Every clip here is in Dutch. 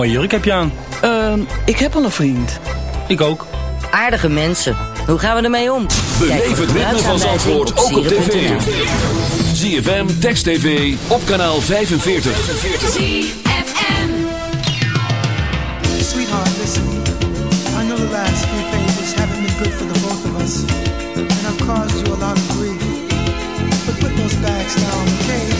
Mooie jurk heb je aan. Ehm, ik heb al een vriend. Ik ook. Aardige mensen. Hoe gaan we ermee om? Beleef het ritme van Zandvoort ook op tv. ZFM, Text TV, op kanaal 45. ZFM. Sweetheart, listen. I know the last few pages haven't been good for the both of us. And I've caused you a lot of grief. But put those bags down, okay?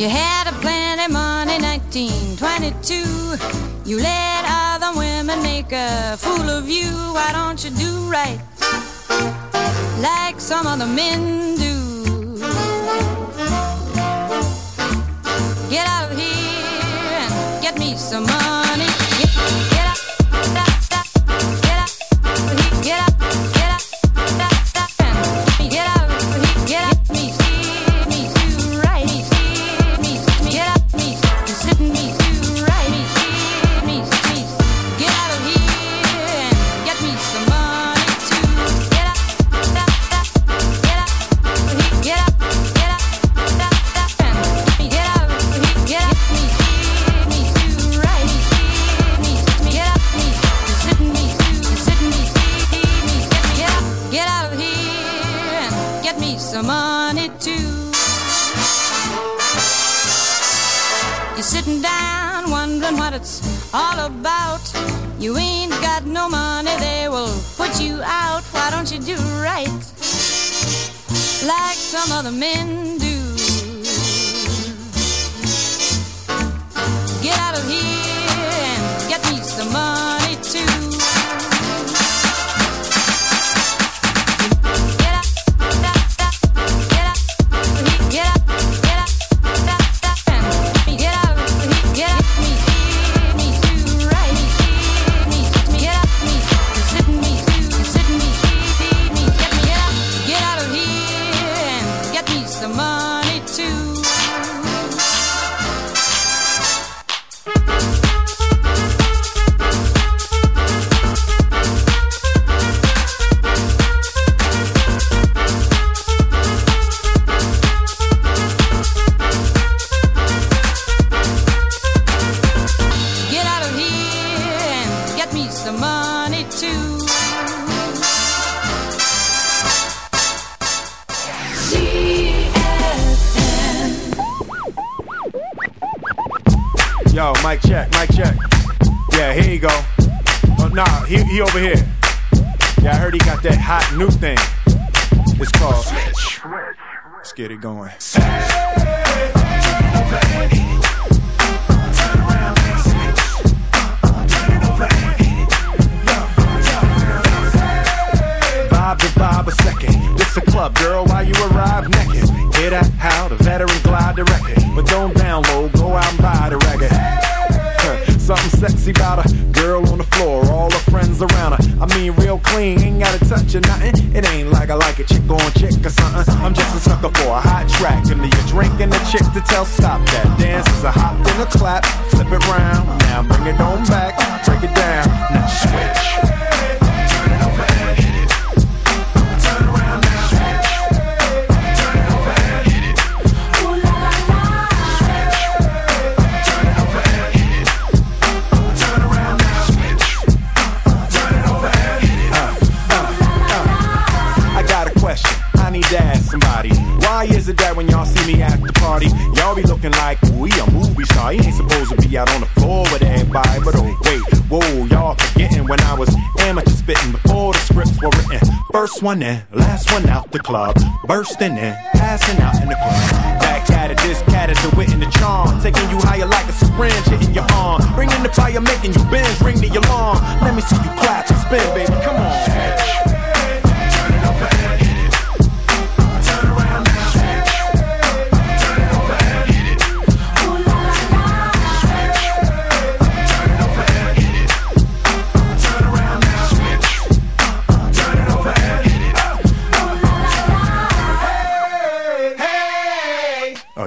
You had a plenty money, 1922. You let other women make a fool of you. Why don't you do right? Like some other men over here. Tell stop that. First one in, last one out the club, bursting in, passing out in the club. Back at it, this cat is the wit and the charm, taking you higher like a syringe hitting your arm, bringing the fire, making you bend, ring the alarm. Let me see you clap and spin, baby, come on.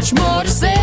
Much more to say,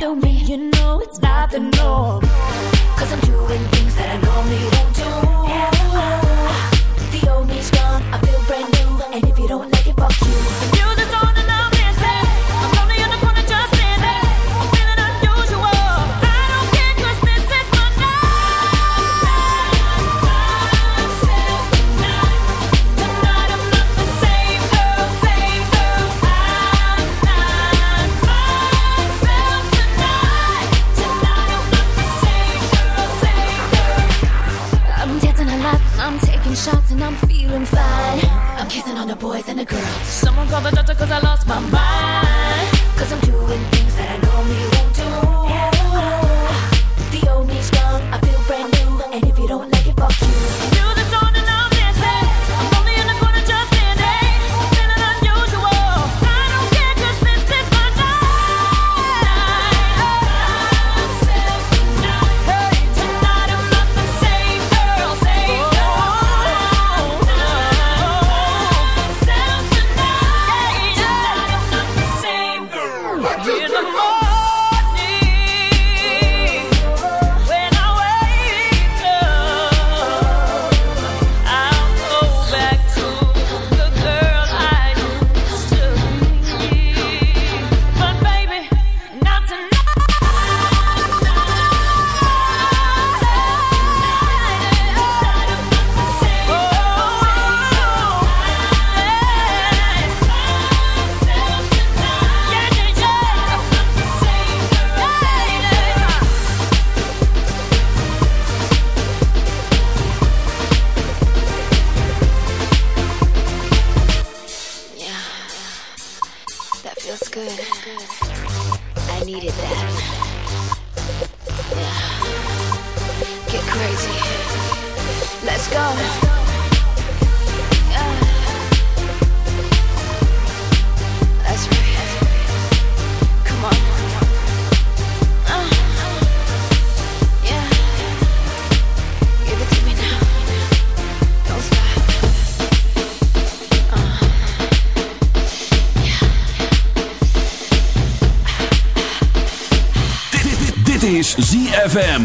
know me, you know it's not the norm. Cause I'm doing things that I normally don't do. The old me's gone, I feel brand new. And if you don't like I lost my mind.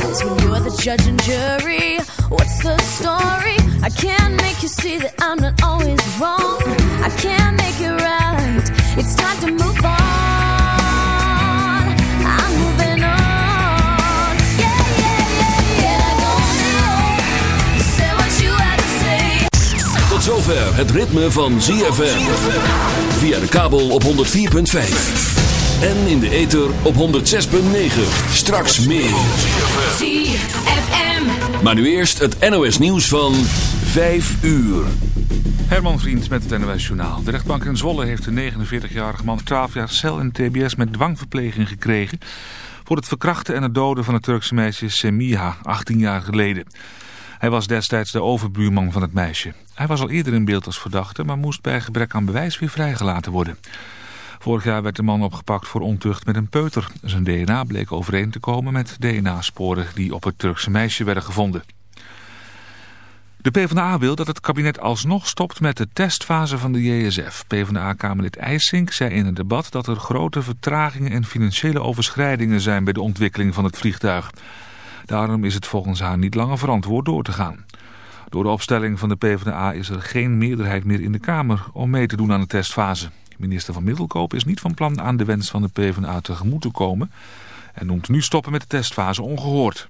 Compromise when you're the judge and jury? What's the story? I can't make you see that I'm not always wrong. I can't make it right. It's time to move on. Tot zover het ritme van ZFM. Via de kabel op 104.5. En in de ether op 106.9. Straks meer. ZFM. Maar nu eerst het NOS nieuws van 5 uur. Herman Vriend met het NOS Journaal. De rechtbank in Zwolle heeft een 49-jarige man 12 jaar cel en tbs met dwangverpleging gekregen... voor het verkrachten en het doden van het Turkse meisje Semiha, 18 jaar geleden. Hij was destijds de overbuurman van het meisje. Hij was al eerder in beeld als verdachte, maar moest bij gebrek aan bewijs weer vrijgelaten worden. Vorig jaar werd de man opgepakt voor ontucht met een peuter. Zijn DNA bleek overeen te komen met DNA-sporen die op het Turkse meisje werden gevonden. De PvdA wil dat het kabinet alsnog stopt met de testfase van de JSF. PvdA-kamerlid IJsink zei in een debat dat er grote vertragingen en financiële overschrijdingen zijn bij de ontwikkeling van het vliegtuig. Daarom is het volgens haar niet langer verantwoord door te gaan. Door de opstelling van de PvdA is er geen meerderheid meer in de Kamer om mee te doen aan de testfase. Minister van Middelkoop is niet van plan aan de wens van de PvdA tegemoet te komen en noemt nu stoppen met de testfase ongehoord.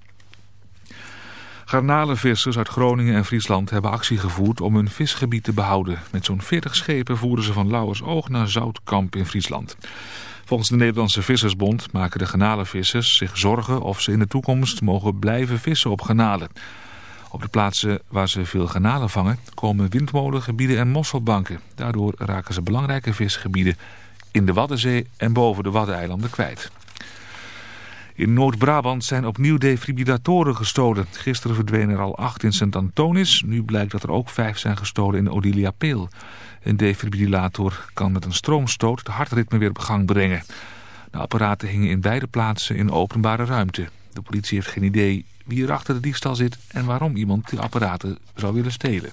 Garnalenvissers uit Groningen en Friesland hebben actie gevoerd om hun visgebied te behouden. Met zo'n 40 schepen voeren ze van Lauwersoog naar Zoutkamp in Friesland. Volgens de Nederlandse Vissersbond maken de garnalenvissers zich zorgen of ze in de toekomst mogen blijven vissen op garnalen. Op de plaatsen waar ze veel garnalen vangen komen windmolengebieden en mosselbanken. Daardoor raken ze belangrijke visgebieden in de Waddenzee en boven de Waddeneilanden kwijt. In Noord-Brabant zijn opnieuw defibrillatoren gestolen. Gisteren verdwenen er al acht in Sint-Antonis. Nu blijkt dat er ook vijf zijn gestolen in Odilia Peel. Een defibrillator kan met een stroomstoot het hartritme weer op gang brengen. De apparaten hingen in beide plaatsen in openbare ruimte. De politie heeft geen idee wie er achter de diefstal zit en waarom iemand die apparaten zou willen stelen.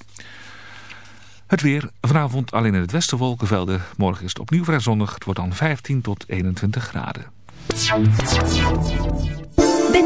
Het weer. Vanavond alleen in het westen wolkenvelden. Morgen is het opnieuw vrij zonnig. Het wordt dan 15 tot 21 graden.